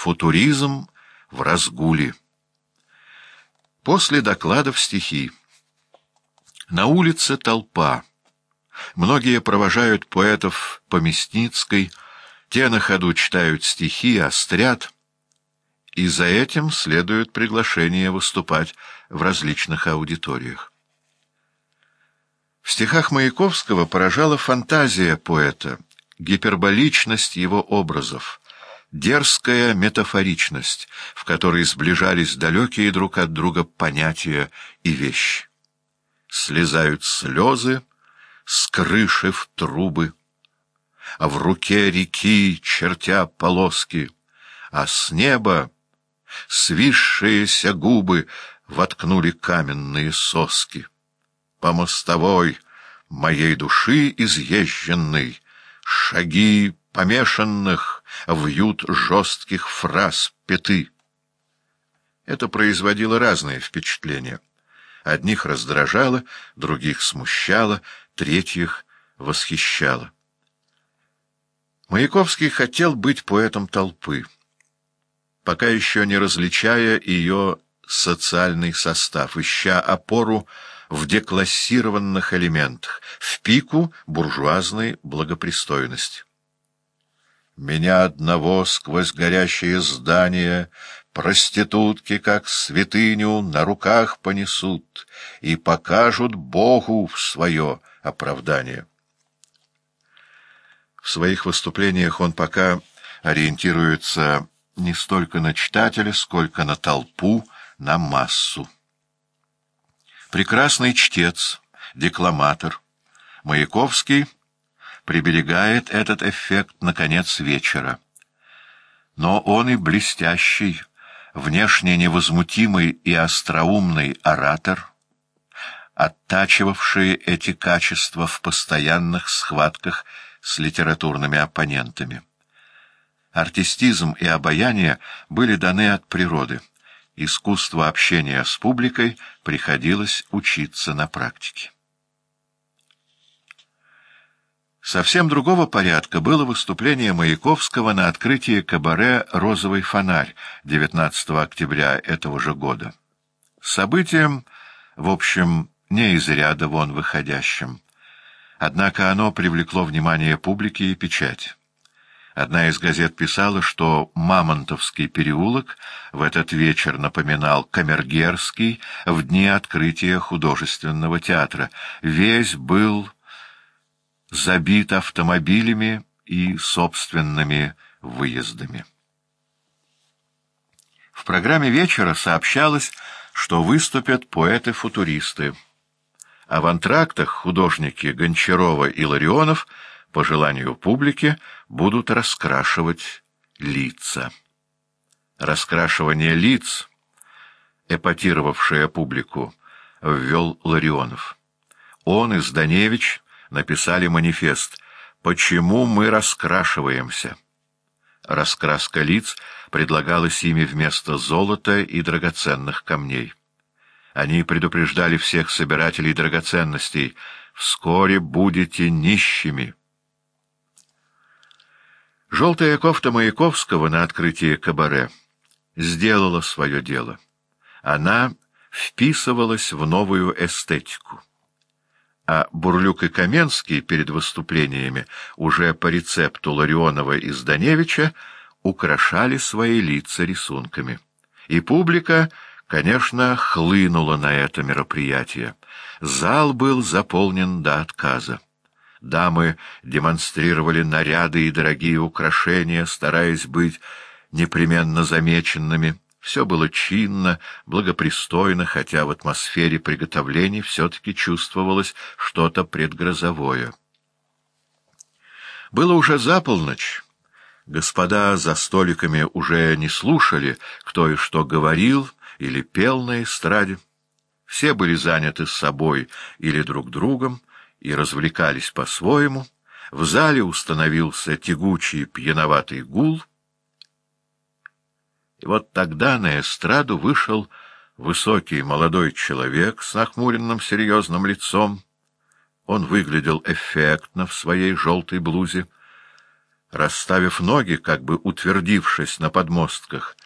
Футуризм в разгуле. После докладов стихи. На улице толпа. Многие провожают поэтов по Мясницкой, те на ходу читают стихи, острят, и за этим следует приглашение выступать в различных аудиториях. В стихах Маяковского поражала фантазия поэта, гиперболичность его образов — дерзкая метафоричность, в которой сближались далекие друг от друга понятия и вещи. Слезают слезы с крыши в трубы, а в руке реки, чертя полоски, а с неба свисшиеся губы воткнули каменные соски. По мостовой моей души изъезженной шаги помешанных вьют жестких фраз пяты. Это производило разные впечатления. Одних раздражало, других смущало, третьих восхищало. Маяковский хотел быть поэтом толпы, пока еще не различая ее социальный состав, ища опору в деклассированных элементах, в пику буржуазной благопристойности. Меня одного сквозь горящее здание Проститутки, как святыню, на руках понесут И покажут Богу в свое оправдание. В своих выступлениях он пока ориентируется не столько на читателя, сколько на толпу, на массу. Прекрасный чтец, декламатор, Маяковский — приберегает этот эффект на конец вечера. Но он и блестящий, внешне невозмутимый и остроумный оратор, оттачивавший эти качества в постоянных схватках с литературными оппонентами. Артистизм и обаяние были даны от природы. Искусство общения с публикой приходилось учиться на практике. Совсем другого порядка было выступление Маяковского на открытии кабаре «Розовый фонарь» 19 октября этого же года. Событием, в общем, не из ряда вон выходящим. Однако оно привлекло внимание публики и печать. Одна из газет писала, что Мамонтовский переулок в этот вечер напоминал Камергерский в дни открытия художественного театра. Весь был забит автомобилями и собственными выездами. В программе вечера сообщалось, что выступят поэты-футуристы, а в антрактах художники Гончарова и Ларионов по желанию публики будут раскрашивать лица. Раскрашивание лиц, эпатировавшее публику, ввел Ларионов. Он и Зданевич написали манифест «Почему мы раскрашиваемся?». Раскраска лиц предлагалась ими вместо золота и драгоценных камней. Они предупреждали всех собирателей драгоценностей «Вскоре будете нищими». Желтая кофта Маяковского на открытии кабаре сделала свое дело. Она вписывалась в новую эстетику а Бурлюк и Каменский перед выступлениями, уже по рецепту Ларионова и Зданевича, украшали свои лица рисунками. И публика, конечно, хлынула на это мероприятие. Зал был заполнен до отказа. Дамы демонстрировали наряды и дорогие украшения, стараясь быть непременно замеченными. Все было чинно, благопристойно, хотя в атмосфере приготовлений все-таки чувствовалось что-то предгрозовое. Было уже за полночь. Господа за столиками уже не слушали, кто и что говорил или пел на эстраде. Все были заняты с собой или друг другом и развлекались по-своему. В зале установился тягучий пьяноватый гул — и вот тогда на эстраду вышел высокий молодой человек с нахмуренным серьезным лицом. Он выглядел эффектно в своей желтой блузе. Расставив ноги, как бы утвердившись на подмостках,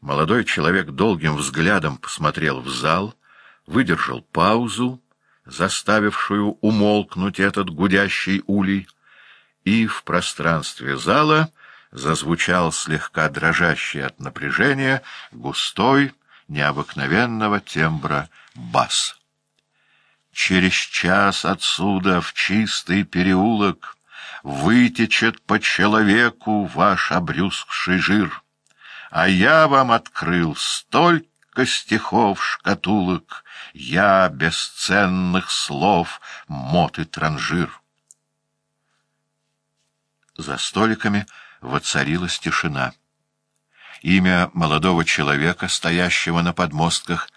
молодой человек долгим взглядом посмотрел в зал, выдержал паузу, заставившую умолкнуть этот гудящий улей, и в пространстве зала зазвучал слегка дрожащий от напряжения густой, необыкновенного тембра бас. Через час отсюда в чистый переулок вытечет по человеку ваш обрюзгший жир, а я вам открыл столько стихов шкатулок, я бесценных слов мот и транжир. За столиками воцарилась тишина. Имя молодого человека, стоящего на подмостках,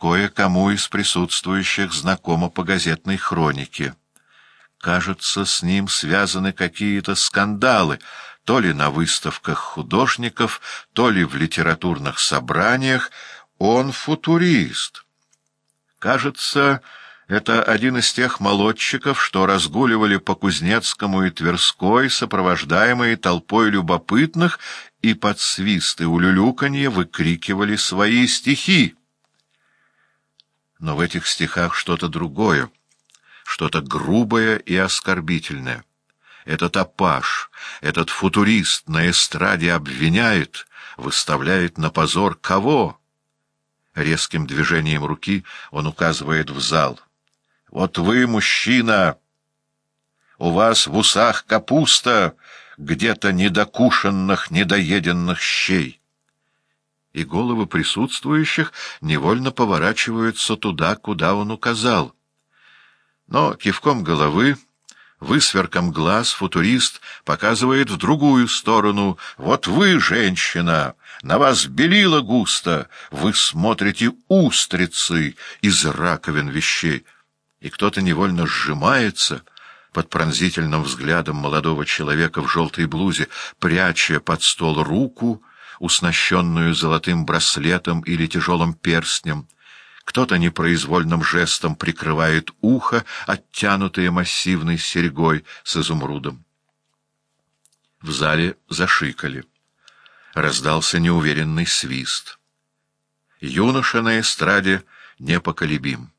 кое-кому из присутствующих знакомо по газетной хронике. Кажется, с ним связаны какие-то скандалы, то ли на выставках художников, то ли в литературных собраниях. Он футурист. Кажется, это один из тех молодчиков, что разгуливали по Кузнецкому и Тверской, сопровождаемые толпой любопытных, и под свисты улюлюканье выкрикивали свои стихи. Но в этих стихах что-то другое, что-то грубое и оскорбительное. Этот апаш, этот футурист на эстраде обвиняет, выставляет на позор кого? Резким движением руки он указывает в зал. «Вот вы, мужчина, у вас в усах капуста где-то недокушенных, недоеденных щей» и головы присутствующих невольно поворачиваются туда, куда он указал. Но кивком головы, высверком глаз футурист показывает в другую сторону. «Вот вы, женщина, на вас белила густо, вы смотрите устрицы из раковин вещей». И кто-то невольно сжимается под пронзительным взглядом молодого человека в желтой блузе, пряча под стол руку, уснащенную золотым браслетом или тяжелым перстнем. Кто-то непроизвольным жестом прикрывает ухо, оттянутое массивной серьгой с изумрудом. В зале зашикали. Раздался неуверенный свист. Юноша на эстраде непоколебим.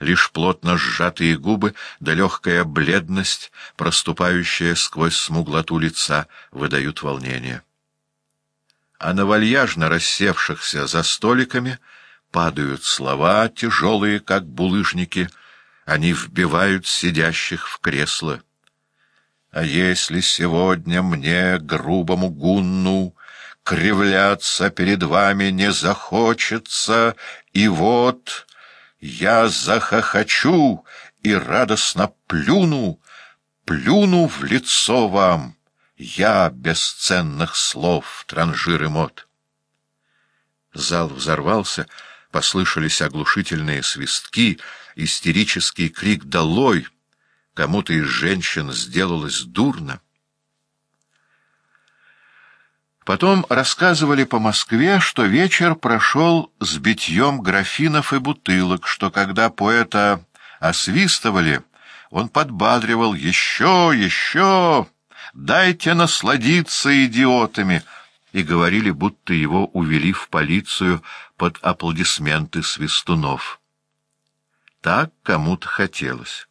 Лишь плотно сжатые губы да легкая бледность, проступающая сквозь смуглоту лица, выдают волнение а на вальяжно рассевшихся за столиками падают слова, тяжелые, как булыжники, они вбивают сидящих в кресло. А если сегодня мне, грубому гунну, кривляться перед вами не захочется, и вот я захохочу и радостно плюну, плюну в лицо вам, я бесценных слов, транжир и мод. Зал взорвался, послышались оглушительные свистки, истерический крик «Долой!» Кому-то из женщин сделалось дурно. Потом рассказывали по Москве, что вечер прошел с битьем графинов и бутылок, что когда поэта освистывали, он подбадривал «Еще, еще!» «Дайте насладиться идиотами!» и говорили, будто его увели в полицию под аплодисменты свистунов. Так кому-то хотелось.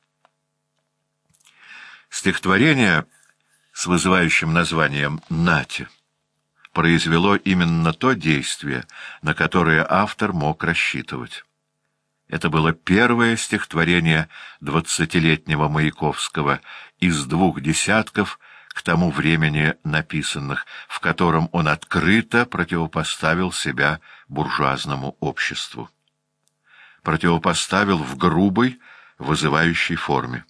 Стихотворение с вызывающим названием «Нате» произвело именно то действие, на которое автор мог рассчитывать. Это было первое стихотворение двадцатилетнего Маяковского из двух десятков — к тому времени написанных, в котором он открыто противопоставил себя буржуазному обществу. Противопоставил в грубой, вызывающей форме.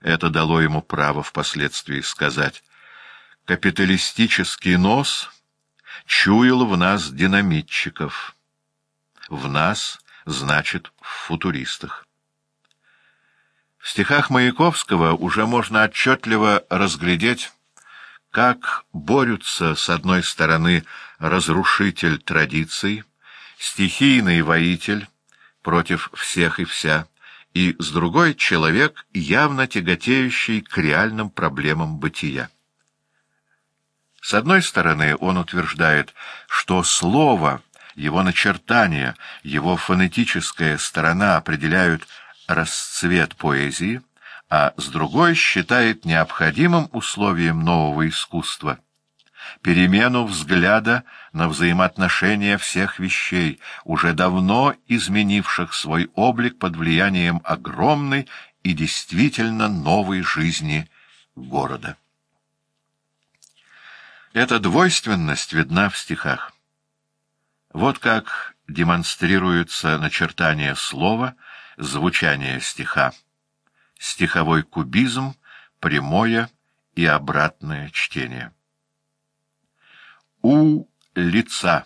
Это дало ему право впоследствии сказать «Капиталистический нос чуял в нас динамитчиков, в нас, значит, в футуристах». В стихах Маяковского уже можно отчетливо разглядеть, как борются с одной стороны разрушитель традиций, стихийный воитель против всех и вся, и с другой — человек, явно тяготеющий к реальным проблемам бытия. С одной стороны, он утверждает, что слово, его начертание, его фонетическая сторона определяют расцвет поэзии, а с другой считает необходимым условием нового искусства перемену взгляда на взаимоотношения всех вещей, уже давно изменивших свой облик под влиянием огромной и действительно новой жизни города. Эта двойственность видна в стихах. Вот как демонстрируется начертание слова, звучание стиха, стиховой кубизм, прямое и обратное чтение. У лица.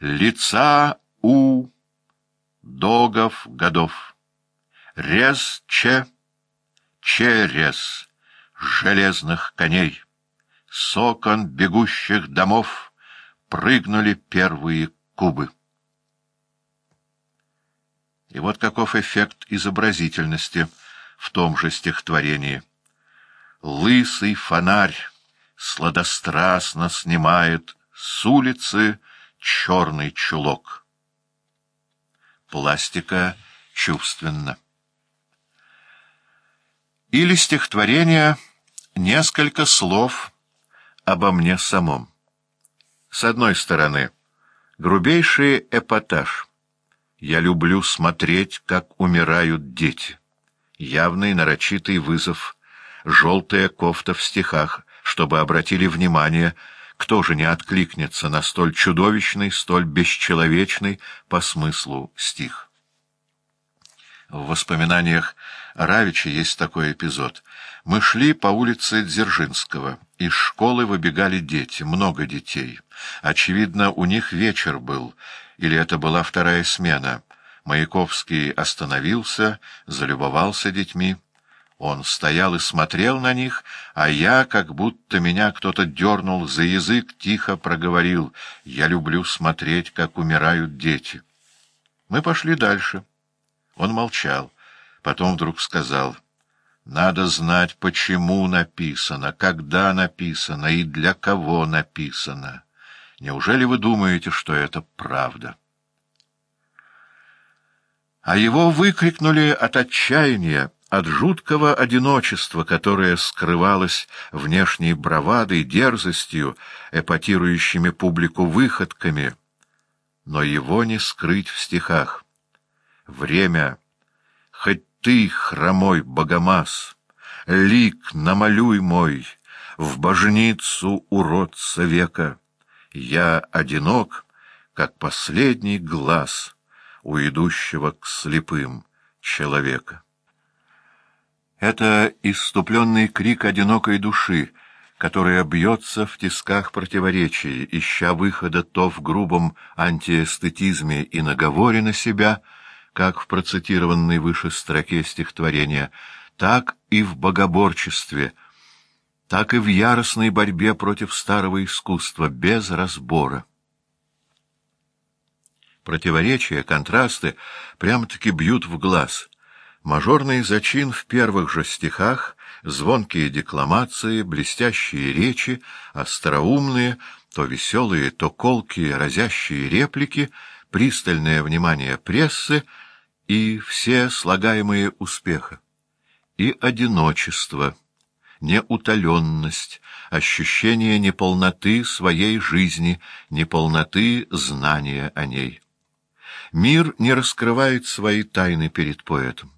Лица у догов годов. Рез че, через железных коней с окон бегущих домов прыгнули первые кубы. И вот каков эффект изобразительности в том же стихотворении. Лысый фонарь сладострастно снимает с улицы черный чулок. Пластика чувственна. Или стихотворение «Несколько слов» обо мне самом. С одной стороны, грубейший эпатаж. Я люблю смотреть, как умирают дети. Явный нарочитый вызов, желтая кофта в стихах, чтобы обратили внимание, кто же не откликнется на столь чудовищный, столь бесчеловечный по смыслу стих. В воспоминаниях Равича есть такой эпизод. Мы шли по улице Дзержинского. Из школы выбегали дети, много детей. Очевидно, у них вечер был, или это была вторая смена. Маяковский остановился, залюбовался детьми. Он стоял и смотрел на них, а я, как будто меня кто-то дернул за язык, тихо проговорил «Я люблю смотреть, как умирают дети». Мы пошли дальше. Он молчал, потом вдруг сказал «Надо знать, почему написано, когда написано и для кого написано. Неужели вы думаете, что это правда?» А его выкрикнули от отчаяния, от жуткого одиночества, которое скрывалось внешней бравадой, дерзостью, эпатирующими публику выходками. Но его не скрыть в стихах. Время, хоть ты, хромой богомаз, лик намалюй мой, в божницу уродца века. Я одинок, как последний глаз у идущего к слепым человека. Это иступленный крик одинокой души, которая бьется в тисках противоречий, ища выхода то в грубом антиэстетизме и наговоре на себя, как в процитированной выше строке стихотворения, так и в богоборчестве, так и в яростной борьбе против старого искусства, без разбора. Противоречия, контрасты прямо-таки бьют в глаз — Мажорный зачин в первых же стихах, звонкие декламации, блестящие речи, остроумные, то веселые, то колкие, разящие реплики, пристальное внимание прессы и все слагаемые успеха. И одиночество, неутоленность, ощущение неполноты своей жизни, неполноты знания о ней. Мир не раскрывает свои тайны перед поэтом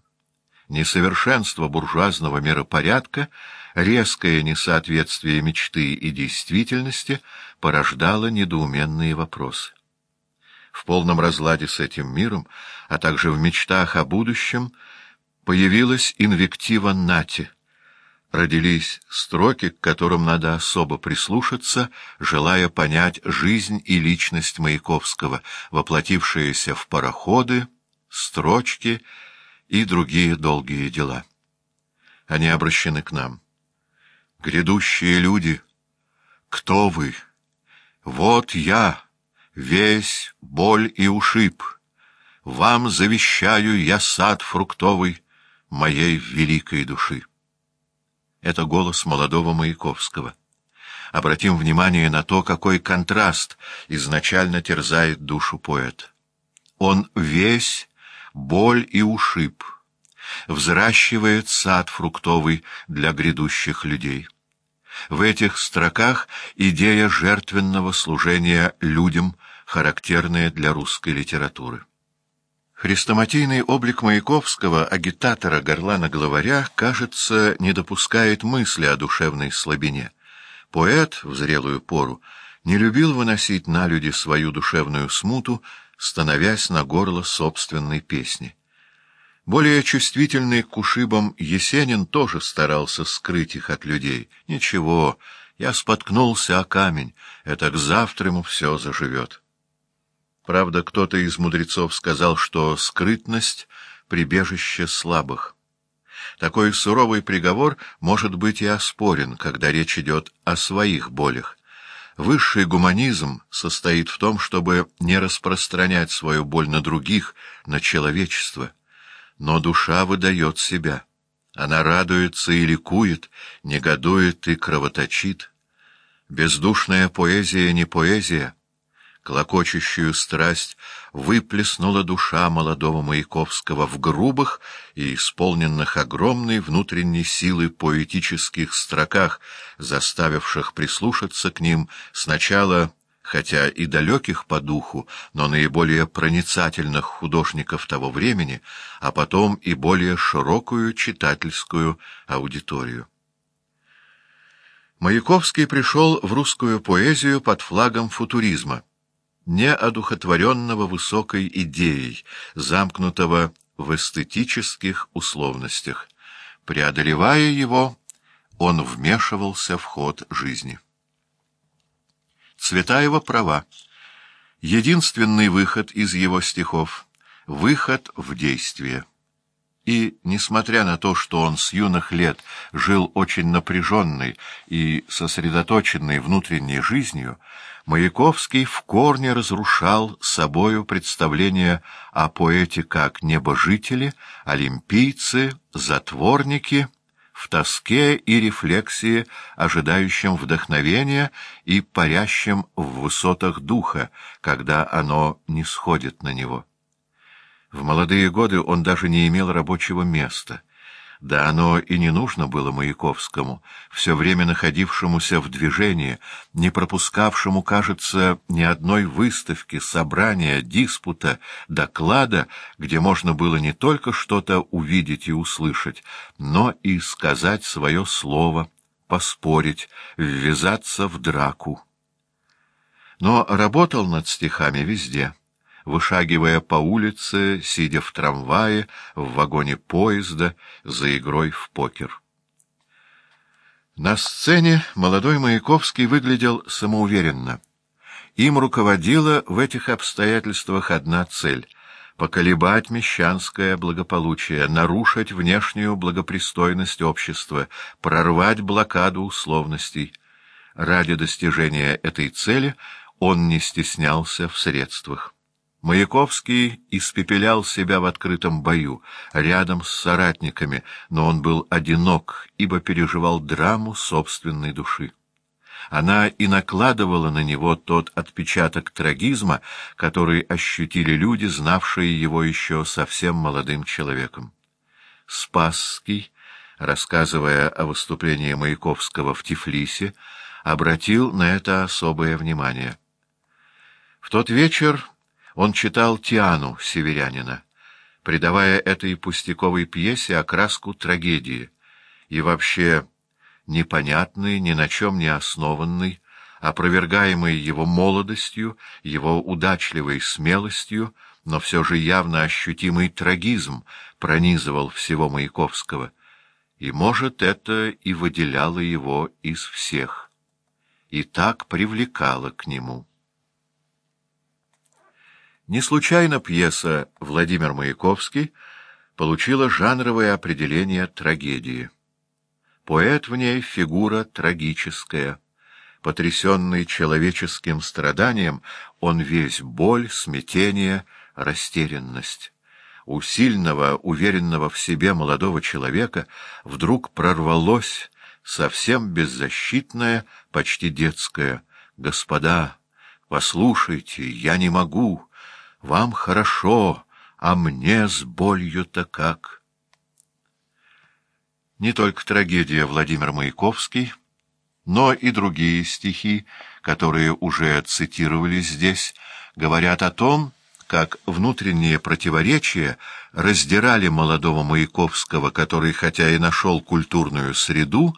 несовершенство буржуазного миропорядка, резкое несоответствие мечты и действительности порождало недоуменные вопросы. В полном разладе с этим миром, а также в мечтах о будущем, появилась инвектива Нати. Родились строки, к которым надо особо прислушаться, желая понять жизнь и личность Маяковского, воплотившиеся в пароходы, строчки — и другие долгие дела. Они обращены к нам. Грядущие люди, кто вы? Вот я, весь боль и ушиб. Вам завещаю я сад фруктовый моей великой души. Это голос молодого Маяковского. обратим внимание на то, какой контраст изначально терзает душу поэта. Он весь боль и ушиб, взращивает сад фруктовый для грядущих людей. В этих строках идея жертвенного служения людям, характерная для русской литературы. Хрестоматийный облик Маяковского, агитатора горлана-главаря, кажется, не допускает мысли о душевной слабине. Поэт в зрелую пору не любил выносить на люди свою душевную смуту, становясь на горло собственной песни. Более чувствительный к ушибам Есенин тоже старался скрыть их от людей. «Ничего, я споткнулся о камень, это к завтраму все заживет». Правда, кто-то из мудрецов сказал, что скрытность — прибежище слабых. Такой суровый приговор может быть и оспорен, когда речь идет о своих болях. Высший гуманизм состоит в том, чтобы не распространять свою боль на других, на человечество. Но душа выдает себя. Она радуется и ликует, негодует и кровоточит. Бездушная поэзия не поэзия, Клокочущую страсть выплеснула душа молодого Маяковского в грубых и исполненных огромной внутренней силы поэтических строках, заставивших прислушаться к ним сначала, хотя и далеких по духу, но наиболее проницательных художников того времени, а потом и более широкую читательскую аудиторию. Маяковский пришел в русскую поэзию под флагом футуризма неодухотворенного высокой идеей, замкнутого в эстетических условностях. Преодолевая его, он вмешивался в ход жизни. Цветаева права. Единственный выход из его стихов — выход в действие. И, несмотря на то, что он с юных лет жил очень напряженной и сосредоточенной внутренней жизнью, Маяковский в корне разрушал собою представление о поэте как небожители, олимпийцы, затворники, в тоске и рефлексии, ожидающем вдохновения и парящем в высотах духа, когда оно не сходит на него. В молодые годы он даже не имел рабочего места. Да оно и не нужно было Маяковскому, все время находившемуся в движении, не пропускавшему, кажется, ни одной выставки, собрания, диспута, доклада, где можно было не только что-то увидеть и услышать, но и сказать свое слово, поспорить, ввязаться в драку. Но работал над стихами везде — вышагивая по улице, сидя в трамвае, в вагоне поезда, за игрой в покер. На сцене молодой Маяковский выглядел самоуверенно. Им руководила в этих обстоятельствах одна цель — поколебать мещанское благополучие, нарушить внешнюю благопристойность общества, прорвать блокаду условностей. Ради достижения этой цели он не стеснялся в средствах. Маяковский испепелял себя в открытом бою, рядом с соратниками, но он был одинок, ибо переживал драму собственной души. Она и накладывала на него тот отпечаток трагизма, который ощутили люди, знавшие его еще совсем молодым человеком. Спасский, рассказывая о выступлении Маяковского в Тифлисе, обратил на это особое внимание. В тот вечер он читал Тиану северянина, придавая этой пустяковой пьесе окраску трагедии, и вообще непонятный, ни на чем не основанный, опровергаемый его молодостью, его удачливой смелостью, но все же явно ощутимый трагизм пронизывал всего Маяковского, и, может, это и выделяло его из всех, и так привлекало к нему. Не случайно пьеса «Владимир Маяковский» получила жанровое определение трагедии. Поэт в ней — фигура трагическая. Потрясенный человеческим страданием, он весь боль, смятение, растерянность. У сильного, уверенного в себе молодого человека вдруг прорвалось совсем беззащитное, почти детское. «Господа, послушайте, я не могу. Вам хорошо, а мне с болью-то как?» Не только трагедия Владимир Маяковский, но и другие стихи, которые уже цитировались здесь, говорят о том, как внутренние противоречия раздирали молодого Маяковского, который, хотя и нашел культурную среду,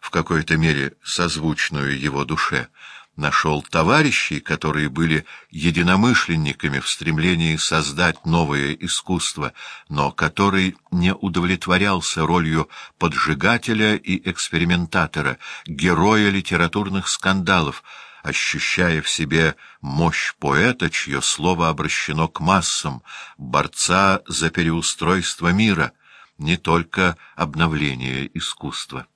в какой-то мере созвучную его душе, нашел товарищей, которые были единомышленниками в стремлении создать новое искусство, но который не удовлетворялся ролью поджигателя и экспериментатора, героя литературных скандалов, ощущая в себе мощь поэта, чье слово обращено к массам, борца за переустройство мира, не только обновление искусства.